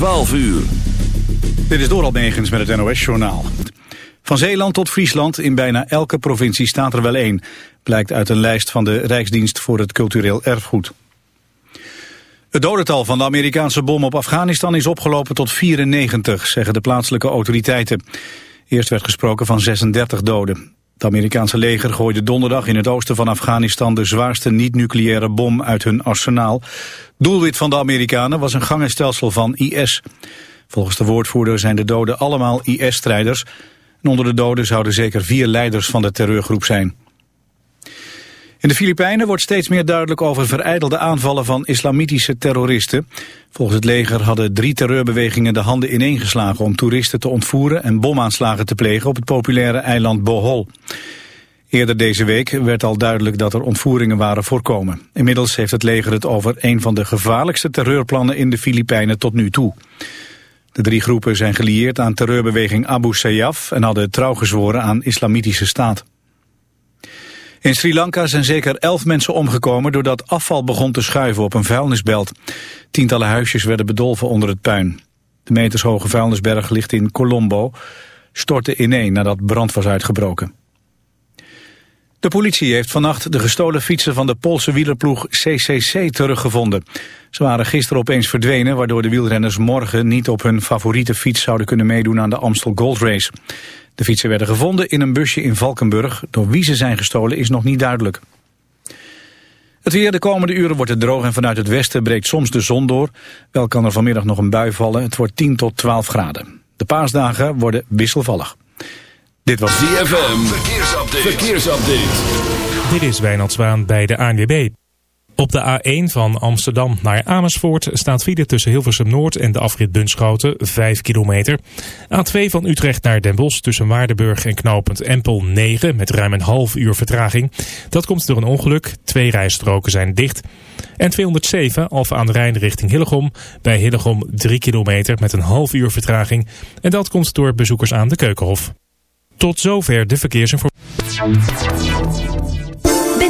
12 uur. Dit is Doral Negens met het NOS-journaal. Van Zeeland tot Friesland, in bijna elke provincie staat er wel één. Blijkt uit een lijst van de Rijksdienst voor het Cultureel Erfgoed. Het dodental van de Amerikaanse bom op Afghanistan is opgelopen tot 94, zeggen de plaatselijke autoriteiten. Eerst werd gesproken van 36 doden. Het Amerikaanse leger gooide donderdag in het oosten van Afghanistan de zwaarste niet-nucleaire bom uit hun arsenaal. Doelwit van de Amerikanen was een gangenstelsel van IS. Volgens de woordvoerder zijn de doden allemaal IS-strijders. En onder de doden zouden zeker vier leiders van de terreurgroep zijn. In de Filipijnen wordt steeds meer duidelijk over vereidelde aanvallen van islamitische terroristen. Volgens het leger hadden drie terreurbewegingen de handen ineengeslagen om toeristen te ontvoeren en bomaanslagen te plegen op het populaire eiland Bohol. Eerder deze week werd al duidelijk dat er ontvoeringen waren voorkomen. Inmiddels heeft het leger het over een van de gevaarlijkste terreurplannen in de Filipijnen tot nu toe. De drie groepen zijn gelieerd aan terreurbeweging Abu Sayyaf en hadden trouw gezworen aan islamitische staat. In Sri Lanka zijn zeker elf mensen omgekomen doordat afval begon te schuiven op een vuilnisbelt. Tientallen huisjes werden bedolven onder het puin. De metershoge vuilnisberg ligt in Colombo, stortte ineen nadat brand was uitgebroken. De politie heeft vannacht de gestolen fietsen van de Poolse wielerploeg CCC teruggevonden. Ze waren gisteren opeens verdwenen, waardoor de wielrenners morgen niet op hun favoriete fiets zouden kunnen meedoen aan de Amstel Gold Race. De fietsen werden gevonden in een busje in Valkenburg. Door wie ze zijn gestolen is nog niet duidelijk. Het weer de komende uren wordt het droog en vanuit het westen breekt soms de zon door. Wel kan er vanmiddag nog een bui vallen. Het wordt 10 tot 12 graden. De paasdagen worden wisselvallig. Dit was ZFM. Verkeersupdate. Verkeersupdate. Dit is Wijnald Zwaan bij de ANWB. Op de A1 van Amsterdam naar Amersfoort staat file tussen Hilversum Noord en de afrit Bunschoten 5 kilometer. A2 van Utrecht naar Den Bosch tussen Waardenburg en knooppunt Empel 9 met ruim een half uur vertraging. Dat komt door een ongeluk. Twee rijstroken zijn dicht. En 207 Alfa aan de Rijn richting Hillegom. Bij Hillegom 3 kilometer met een half uur vertraging. En dat komt door bezoekers aan de Keukenhof. Tot zover de verkeersinformatie.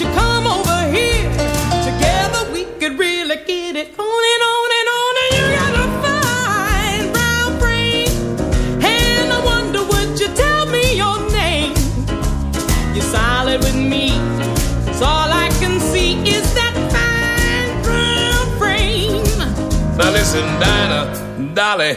you come over here? Together we could really get it on and on and on. And you got a fine brown frame, and I wonder would you tell me your name? You're solid with me. So all I can see is that fine brown frame. Now listen, Dinah, Dolly,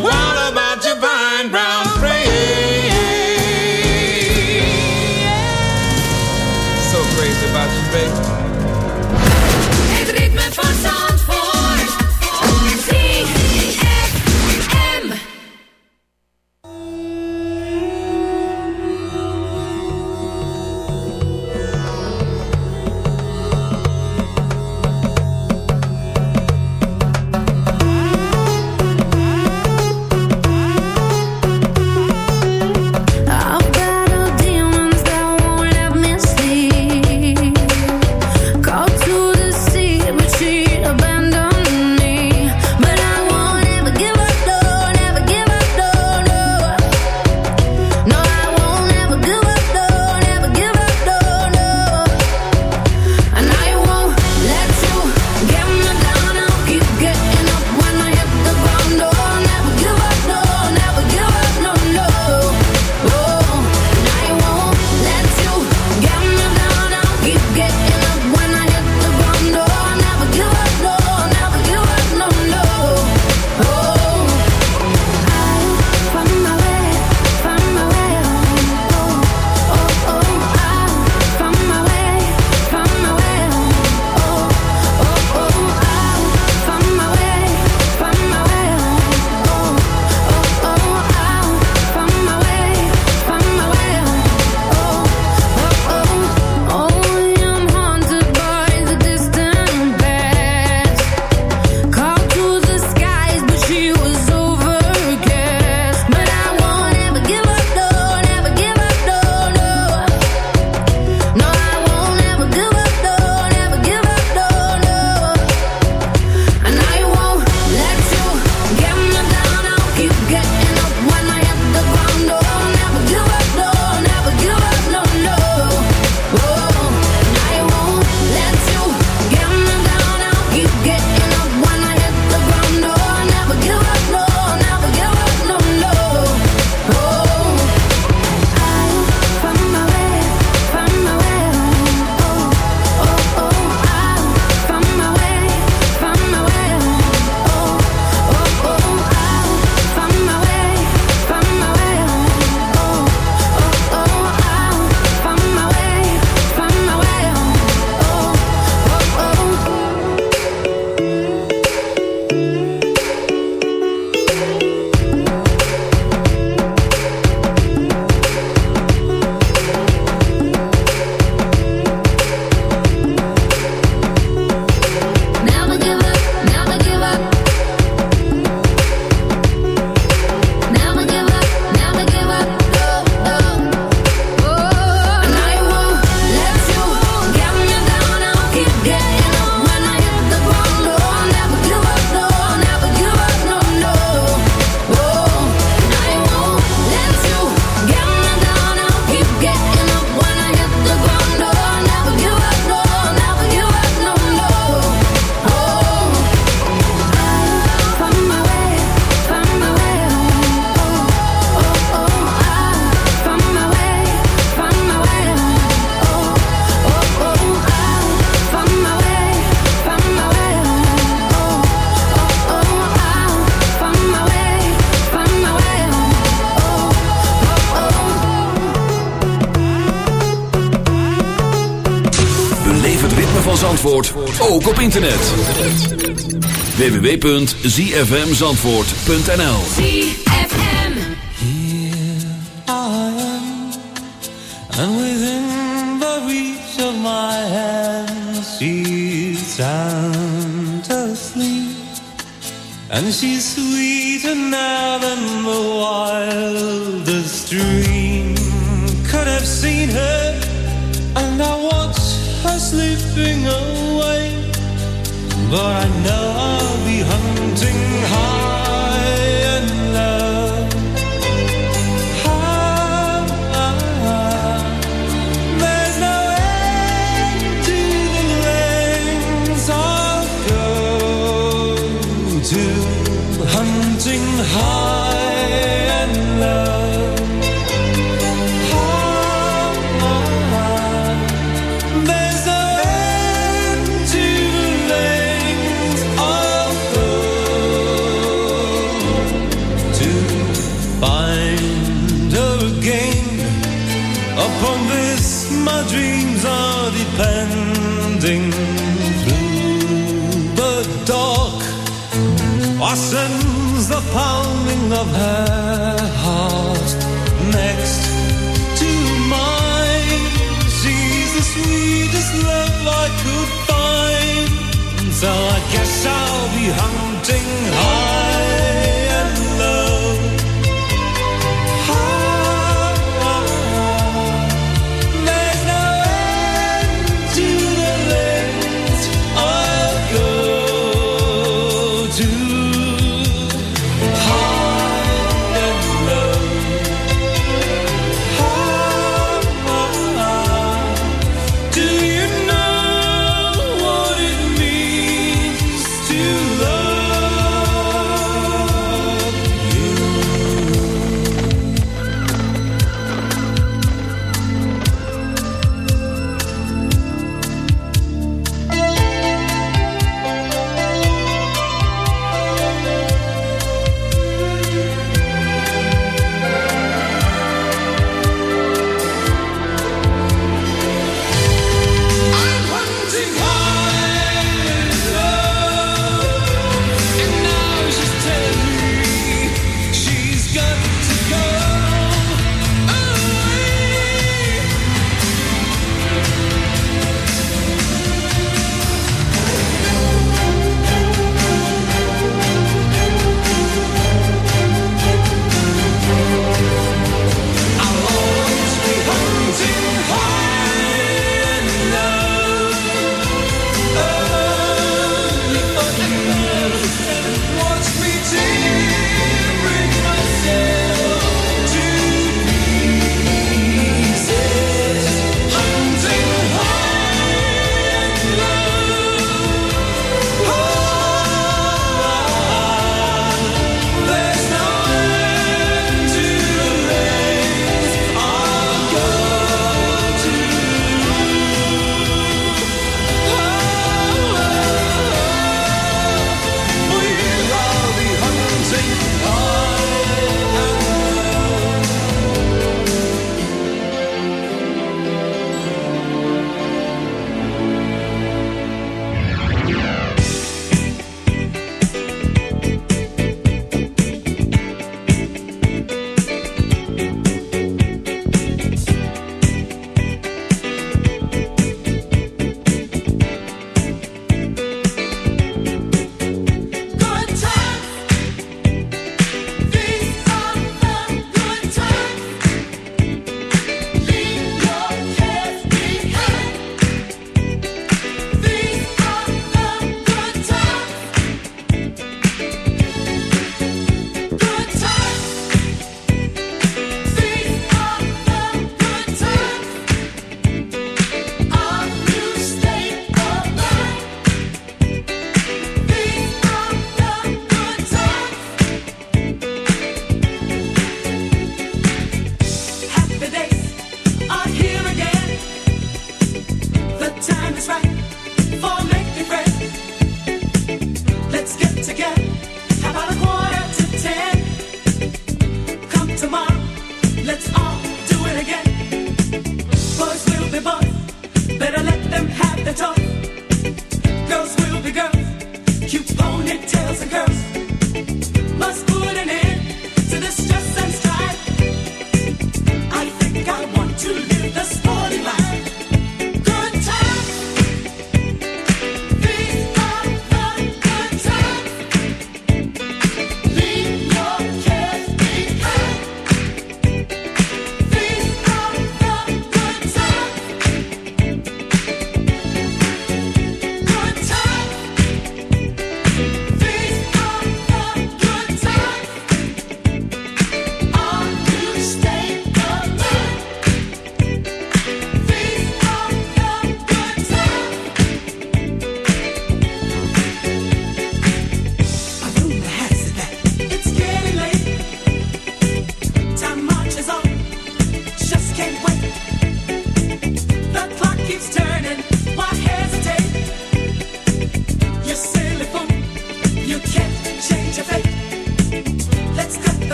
Zandvoort ook op internet. www.zfmzandvoort.nl ZFM. And within the reach of my hand, she's sound asleep. And she's sweeter now than the wildest dream could have seen her. And I slipping away. But I know I'll be hunting high of her heart next to mine. She's the sweetest love I could find. So I guess I'll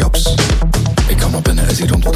de lay-ups. Ik kom naar binnen en er zie rond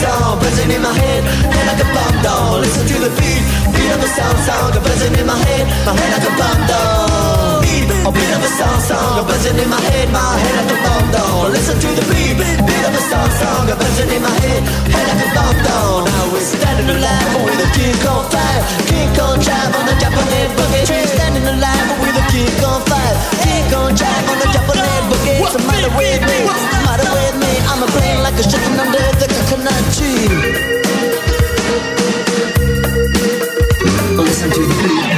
sound buzzing in my head, head like a bomb down. Listen to the beat, beat of a song, song, a buzzing in my head, my head like a bomb down. Beat, oh, beat of a song, song, a buzzing in my head, my head like a bomb down. Listen to the beat, beat of a song, song, a buzzing in my head, head like a bomb down. Now we're standing alive with a kick on fire, kick on drive on the Japanese boogie. Standing alive with Kick on five, kick on drive on the Japanese boogie. What's the matter with me? What's the matter with me? I'm a plane like a ship under the coconut tree. Listen to the beat.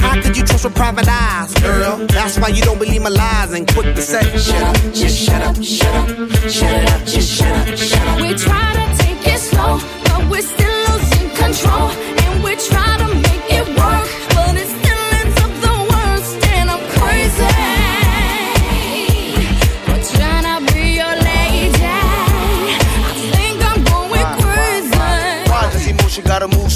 How could you trust with private eyes, girl? That's why you don't believe my lies and quick to say, shut up, just shut up, shut up, shut it up, just shut up, shut up. We try to take it slow, but we're still losing control. And we try to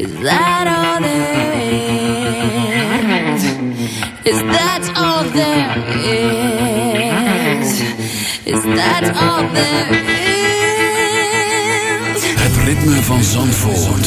Is that all there is? Is that all there is? Is that all there is? Het ritme van Zandvoort.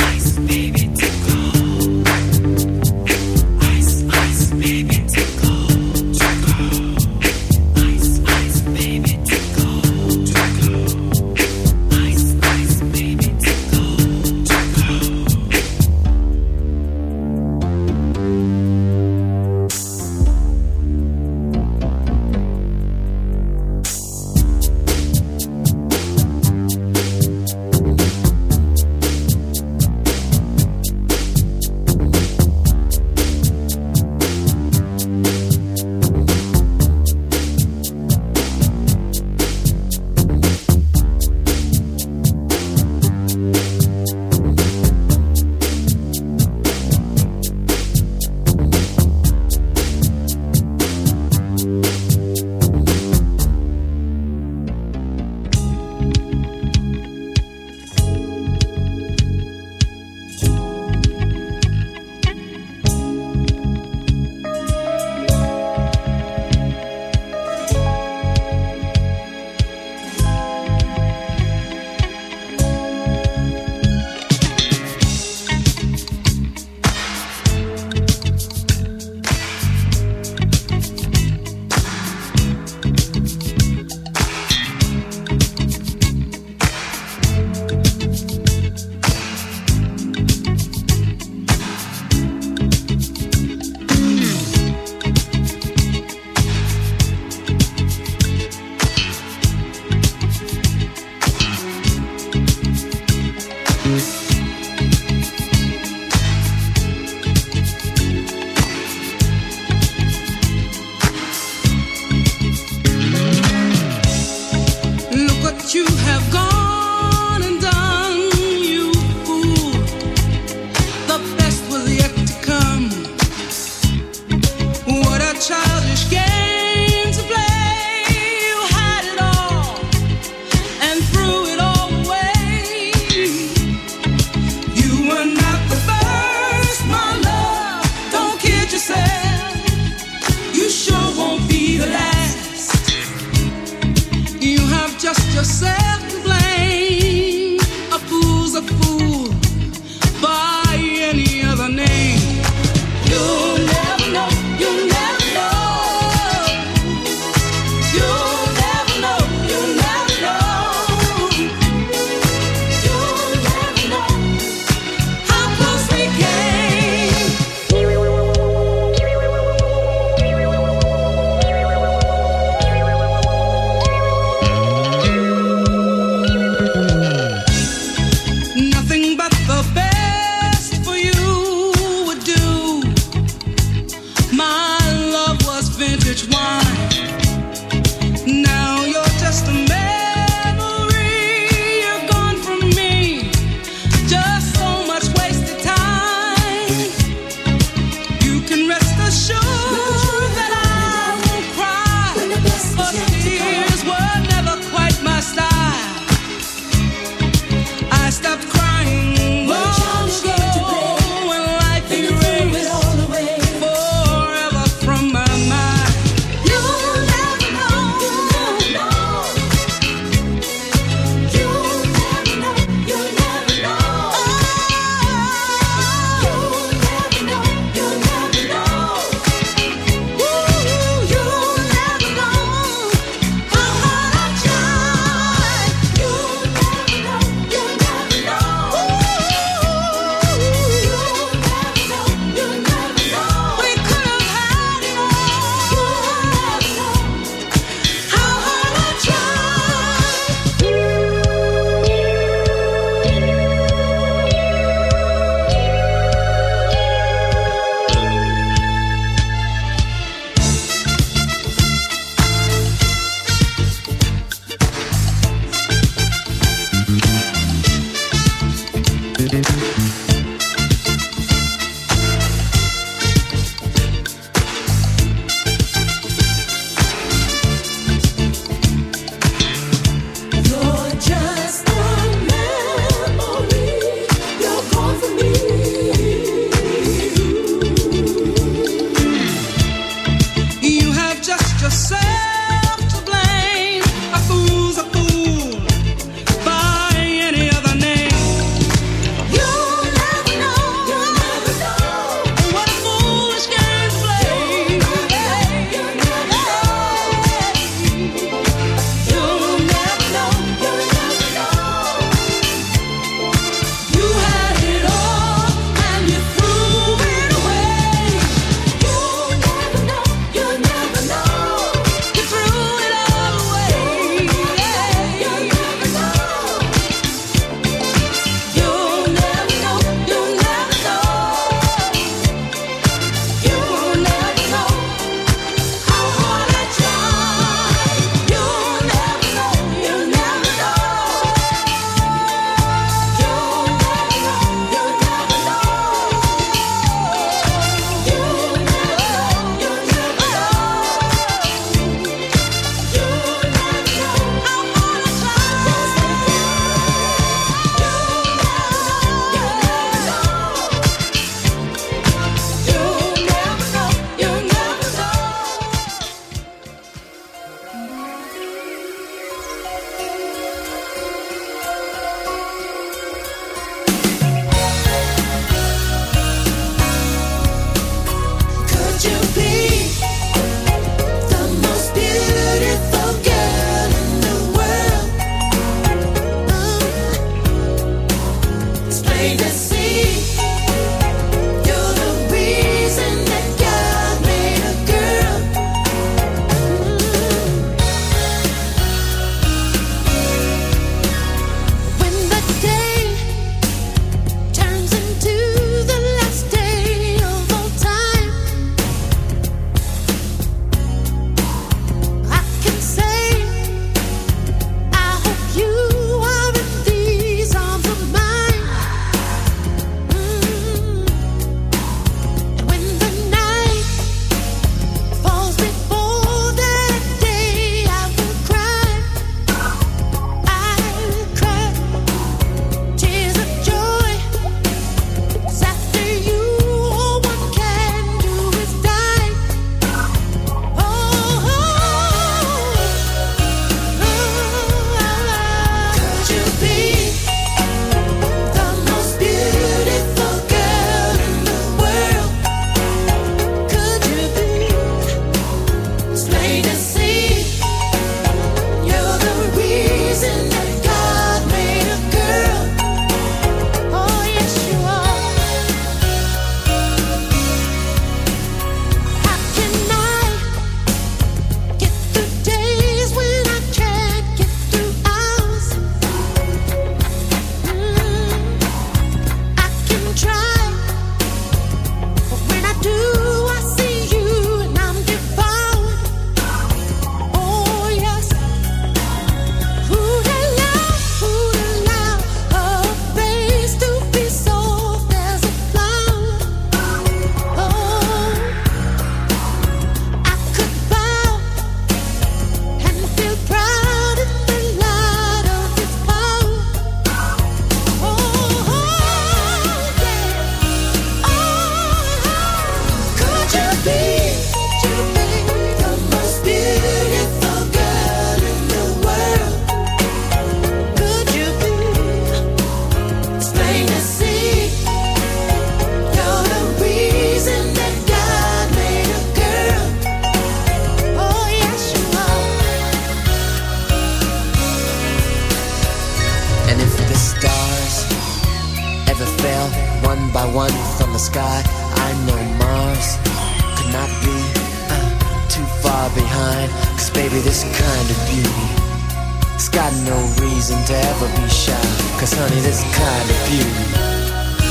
Reason to ever be shy. Cause honey, this kind of beauty,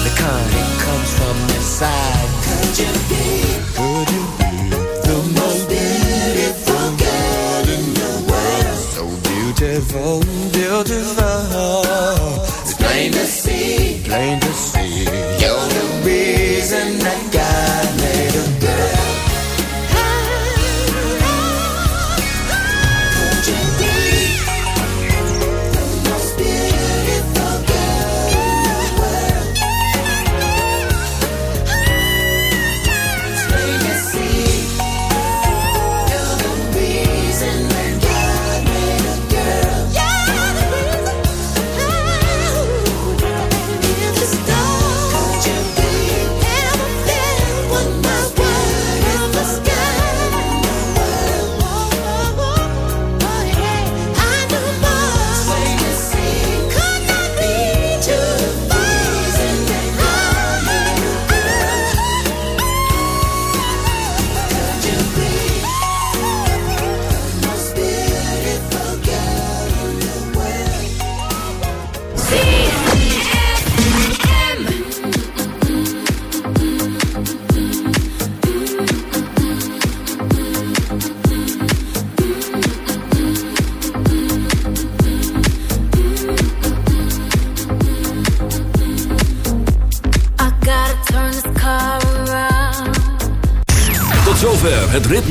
the kind that comes from inside. Could you be, could you be the most beautiful girl in the world? So beautiful, beautiful. It's plain to see, plain to see.